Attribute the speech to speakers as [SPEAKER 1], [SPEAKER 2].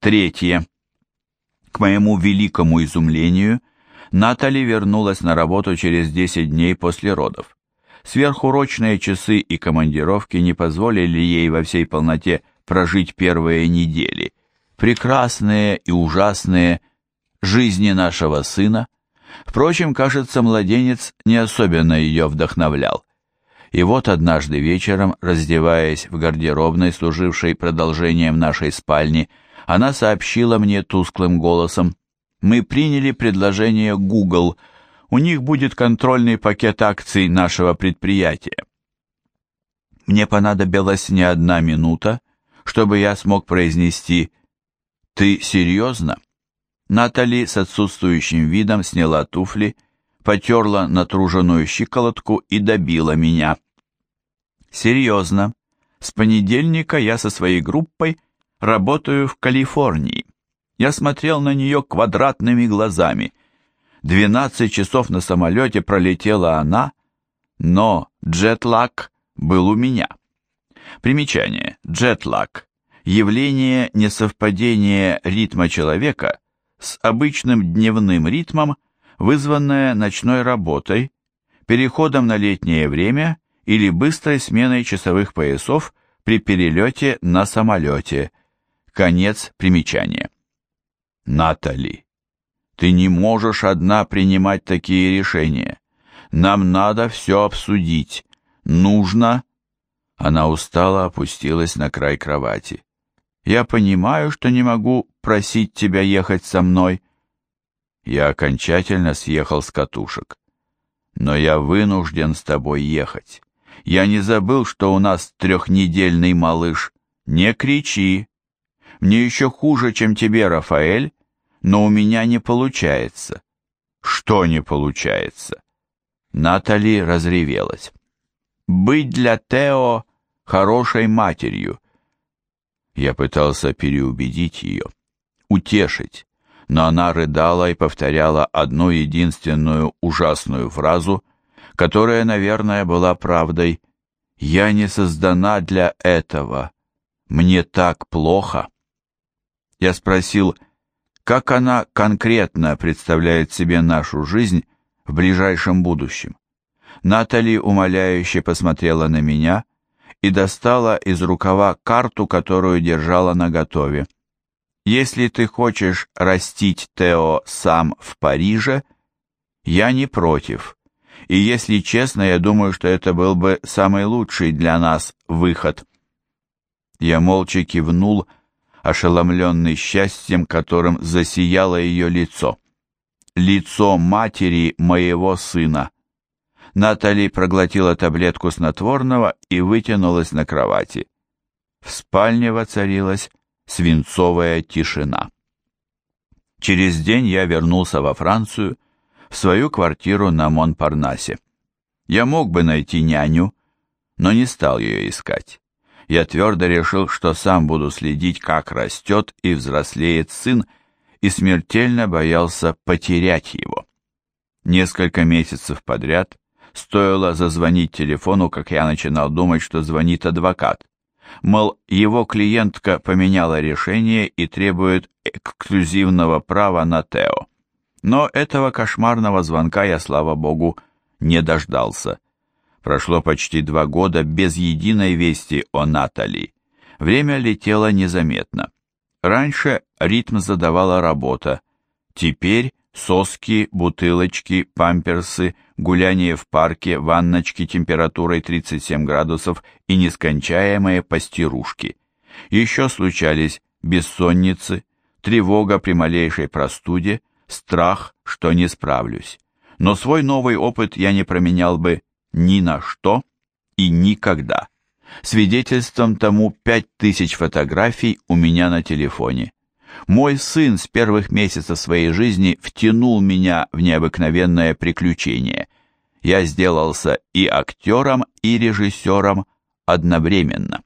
[SPEAKER 1] Третье. К моему великому изумлению, Натали вернулась на работу через 10 дней после родов. Сверхурочные часы и командировки не позволили ей во всей полноте прожить первые недели. Прекрасные и ужасные жизни нашего сына. Впрочем, кажется, младенец не особенно ее вдохновлял. И вот однажды вечером, раздеваясь в гардеробной, служившей продолжением нашей спальни, она сообщила мне тусклым голосом. «Мы приняли предложение Google. У них будет контрольный пакет акций нашего предприятия». Мне понадобилась не одна минута, чтобы я смог произнести «Ты серьезно?» Натали с отсутствующим видом сняла туфли, потерла натруженную щиколотку и добила меня. «Серьезно. С понедельника я со своей группой – Работаю в Калифорнии. Я смотрел на нее квадратными глазами. 12 часов на самолете пролетела она, но джетлаг был у меня. Примечание. Джетлаг. Явление несовпадения ритма человека с обычным дневным ритмом, вызванное ночной работой, переходом на летнее время или быстрой сменой часовых поясов при перелете на самолете – Конец примечания. Натали, ты не можешь одна принимать такие решения. Нам надо все обсудить. Нужно... Она устало опустилась на край кровати. Я понимаю, что не могу просить тебя ехать со мной. Я окончательно съехал с катушек. Но я вынужден с тобой ехать. Я не забыл, что у нас трехнедельный малыш. Не кричи, мне еще хуже, чем тебе, Рафаэль, но у меня не получается». «Что не получается?» Натали разревелась. «Быть для Тео хорошей матерью». Я пытался переубедить ее, утешить, но она рыдала и повторяла одну единственную ужасную фразу, которая, наверное, была правдой. «Я не создана для этого. Мне так плохо». Я спросил, как она конкретно представляет себе нашу жизнь в ближайшем будущем. Натали умоляюще посмотрела на меня и достала из рукава карту, которую держала наготове. «Если ты хочешь растить Тео сам в Париже, я не против. И если честно, я думаю, что это был бы самый лучший для нас выход». Я молча кивнул, — ошеломленный счастьем, которым засияло ее лицо. Лицо матери моего сына. Натали проглотила таблетку снотворного и вытянулась на кровати. В спальне воцарилась свинцовая тишина. Через день я вернулся во Францию, в свою квартиру на Монпарнасе. Я мог бы найти няню, но не стал ее искать. Я твердо решил, что сам буду следить, как растет и взрослеет сын, и смертельно боялся потерять его. Несколько месяцев подряд стоило зазвонить телефону, как я начинал думать, что звонит адвокат. Мол, его клиентка поменяла решение и требует эксклюзивного права на Тео. Но этого кошмарного звонка я, слава богу, не дождался. Прошло почти два года без единой вести о Натали. Время летело незаметно. Раньше ритм задавала работа. Теперь соски, бутылочки, памперсы, гуляние в парке, ванночки температурой 37 градусов и нескончаемые пастирушки. Еще случались бессонницы, тревога при малейшей простуде, страх, что не справлюсь. Но свой новый опыт я не променял бы ни на что и никогда. Свидетельством тому 5000 фотографий у меня на телефоне. Мой сын с первых месяцев своей жизни втянул меня в необыкновенное приключение. Я сделался и актером, и режиссером одновременно.